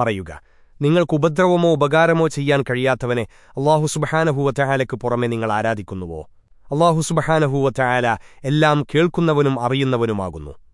പറയുക. നിങ്ങൾക്ക് ഉപദ്രവമോ ഉപകാരമോ ചെയ്യാൻ കഴിയാത്തവനെ അള്ളാഹു സുബഹാനഹൂവറ്റയാലയ്ക്ക് പുറമെ നിങ്ങൾ ആരാധിക്കുന്നുവോ? അള്ളാഹു സുബഹാനഹൂവറ്റയാല എല്ലാം കേൾക്കുന്നവനും അറിയുന്നവനുമാകുന്നു.